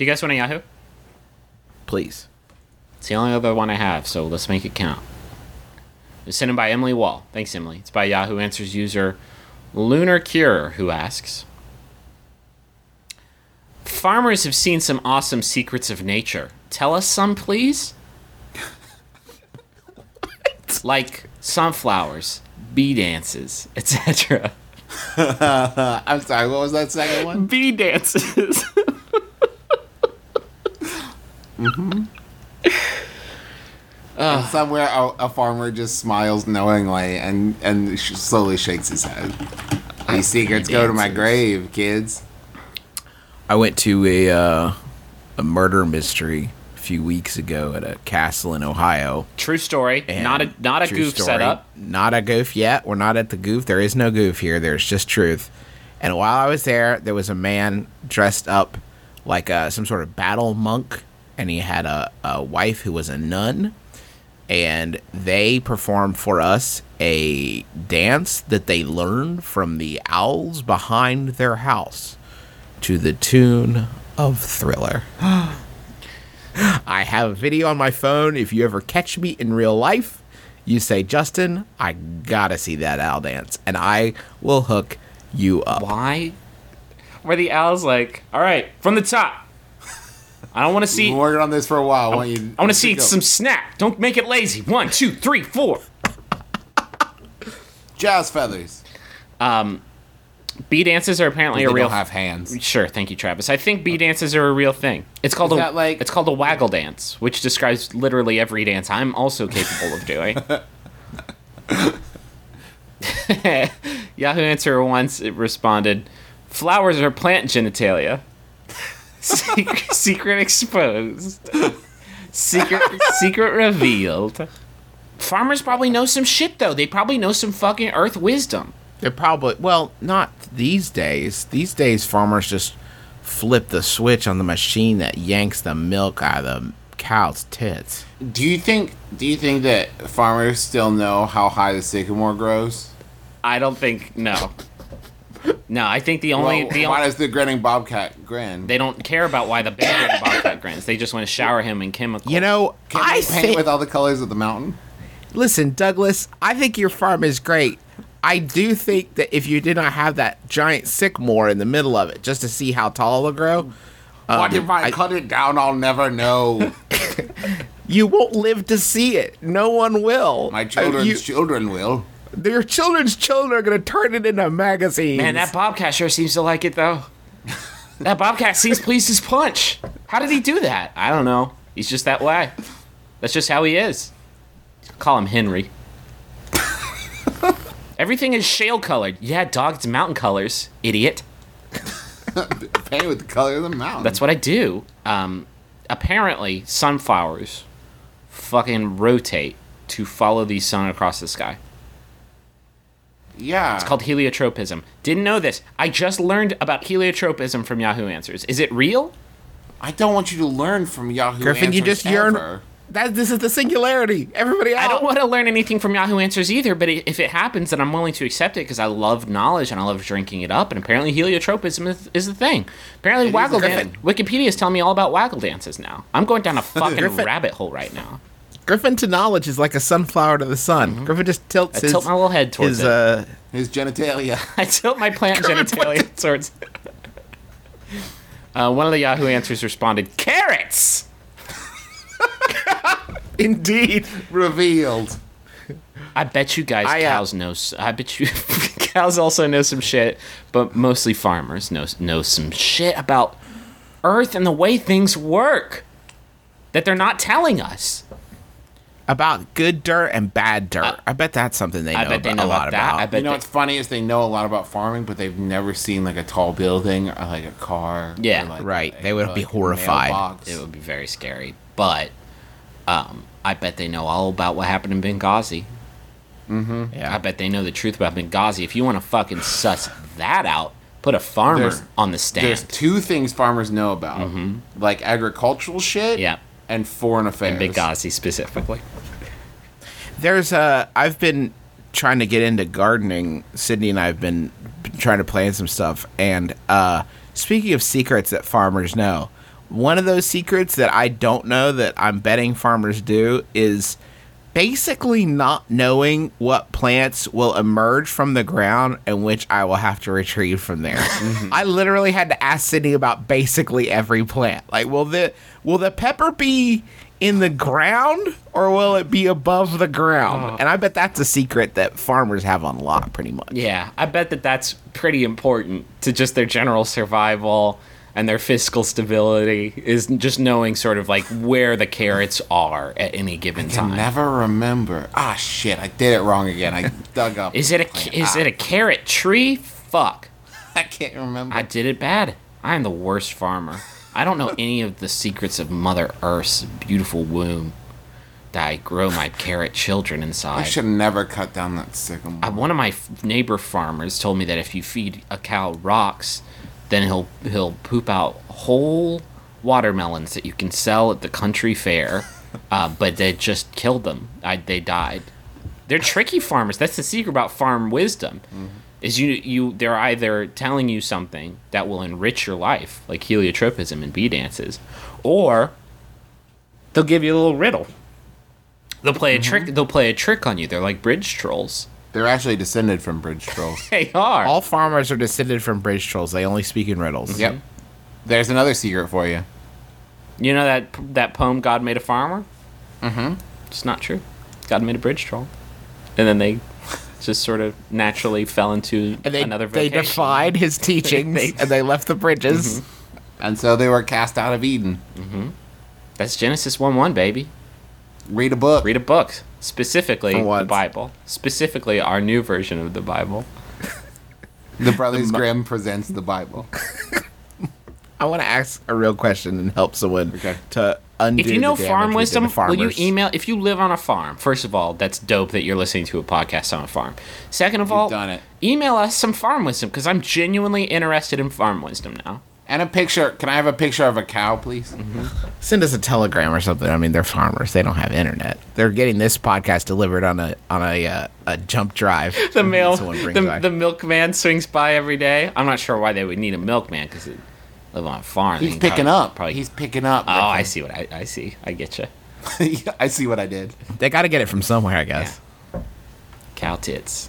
Do you guys want a Yahoo? Please. It's the only other one I have, so let's make it count. It's sent in by Emily Wall. Thanks, Emily. It's by Yahoo Answers user Lunar Cure, who asks Farmers have seen some awesome secrets of nature. Tell us some, please? like sunflowers, bee dances, etc. I'm sorry. What was that second one? Bee dances. And somewhere a, a farmer just smiles knowingly and and sh- slowly shakes his head. These secrets go to my grave, kids. I went to a uh, a murder mystery a few weeks ago at a castle in Ohio. True story. and not a not a goof story. setup. Not a goof yet. We're not at the goof. There is no goof here. There's just truth. And while I was there, there was a man dressed up like a, some sort of battle monk, and he had a, a wife who was a nun. And they performed for us a dance that they learned from the owls behind their house to the tune of Thriller. I have a video on my phone. If you ever catch me in real life, you say, Justin, I gotta see that owl dance, and I will hook you up. Why? Where the owl's like, all right, from the top. I don't want to see. Been working on this for a while. I want you. I want to see go. some snap. Don't make it lazy. One, two, three, four. jazz feathers. Um, Bee dances are apparently a real. don't have hands. Sure, thank you, Travis. I think bee dances are a real thing. It's called Is a like- it's called a waggle dance, which describes literally every dance I'm also capable of doing. Yahoo Answer once it responded, "Flowers are plant genitalia." Secret, secret exposed. Secret secret revealed. Farmers probably know some shit though. They probably know some fucking earth wisdom. They're probably, well, not these days. These days, farmers just flip the switch on the machine that yanks the milk out of the cow's tits. Do you think? Do you think that farmers still know how high the sycamore grows? I don't think no. No, I think the only Well, the why only, does the grinning bobcat grin? they don't care about why the big red bobcat grins. They just want to shower him in chemicals. You know, Can I paint think. with all the colors of the mountain? Listen, Douglas, I think your farm is great. I do think that if you did not have that giant sycamore in the middle of it, just to see how tall it'll grow, what if I, I- cut it down? I'll never know. you won't live to see it. No one will. My Uh, children's you- children will. Your children's children are going to turn it into magazines. Man, that bobcat sure seems to like it though. that bobcat seems pleased as punch. How did he do that? I don't know. He's just that way. That's just how he is. Call him Henry. Everything is shale colored. Yeah, dog, it's mountain colors, idiot. Paint with the color of the mountain. That's what I do. Um, apparently, sunflowers fucking rotate to follow the sun across the sky. Yeah. It's called heliotropism. Didn't know this. I just learned about heliotropism from Yahoo Answers. Is it real? I don't want you to learn from Yahoo. Griffin, you Answers just yearn. That this is the singularity. Everybody out. I don't want to learn anything from Yahoo Answers either, but if it happens, then I'm willing to accept it because I love knowledge and I love drinking it up. And apparently, heliotropism is, is the thing. Apparently, is waggle dance. Wikipedia is telling me all about waggle dances now. I'm going down a fucking rabbit hole right now. Griffin to knowledge is like a sunflower to the sun. Griffin just tilts Mm-hmm. I his, tilt my little head towards his it. uh, His genitalia. I tilt my plant genitalia towards. Uh, one of the Yahoo Answers responded, "Carrots." indeed. Revealed. I bet you guys I, uh, cows know. I bet you cows also know some shit, but mostly farmers know know some shit about Earth and the way things work that they're not telling us. About good dirt and bad dirt. I bet that's something they know, I bet they know a lot about that. about. I bet You know they- what's funny is they know a lot about farming, but they've never seen like a tall building or like a car. Yeah. like, Right. They would like be horrified. mailbox. it would be very scary, but um, I bet they know all about what happened in Benghazi. yeah. I bet they know the truth about Benghazi. If you want to fucking suss that out, put a farmer There's- on the stand. There's two things farmers know about, like agricultural shit, Mm-hmm. Yeah. And foreign affairs. And Benghazi specifically. There's uh I've been trying to get into gardening. Sydnee and I've been trying to plan some stuff. And uh speaking of secrets that farmers know, one of those secrets that I don't know that I'm betting farmers do is basically not knowing what plants will emerge from the ground and which I will have to retrieve from there. Mm-hmm. I literally had to ask Sydnee about basically every plant. Like, will the will the pepper be in the ground or will it be above the ground? Uh. And I bet that's a secret that farmers have on lock pretty much. Yeah, I bet that that's pretty important to just their general survival and their fiscal stability is just knowing sort of like where the carrots are at any given I time. never remember. Ah, shit! I did it wrong again. I dug up. Is it a plant. is it a carrot tree? Fuck. I can't remember. I did it bad. I am the worst farmer. I don't know any of the secrets of Mother Earth's beautiful womb that I grow my carrot children inside. I should never cut down that sycamore. Uh, one of my f- neighbor farmers told me that if you feed a cow rocks, then he'll he'll poop out whole watermelons that you can sell at the country fair. Uh, but they just killed them. I, they died. They're tricky farmers. That's the secret about farm wisdom. Is you you they're either telling you something that will enrich your life, like heliotropism and bee dances, or they'll give you a little riddle. They'll play a trick. They'll play a trick on you. They're like bridge trolls. They're actually descended from bridge trolls. They are. All farmers are descended from bridge trolls. They only speak in riddles. yep. There's another secret for you. You know that that poem God made a farmer? Mm-hmm. It's not true. God made a bridge troll. And then they just sort of naturally fell into And they, another they vocation. defied his teachings They- and they left the bridges. And so they were cast out of Eden. Mhm. That's Genesis 1 1, baby. Read a book. Read a book. Specifically, the. Bible. Specifically, our new version of the Bible. The Brothers Grimm presents the Bible. I want to ask a real question and help someone Okay. to undo If you know the farm damage we did to wisdom, will you farmers. email? If you live on a farm, first of all, that's dope that you're listening to a podcast on a farm. Second of all, done it. email us some farm wisdom because I'm genuinely interested in farm wisdom now. And a picture. Can I have a picture of a cow, please? Send us a telegram or something. I mean, they're farmers. They don't have internet. They're getting this podcast delivered on a on a uh, a jump drive. the mail Someone brings the, by. the milkman swings by every day i'm not sure why they would need a milkman because they live on a farm He's can picking probably- up. probably He's picking up. oh i see what i, I see i get you I see what I did. they got to get it from somewhere, I guess. cow tits